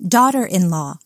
daughter-in-law.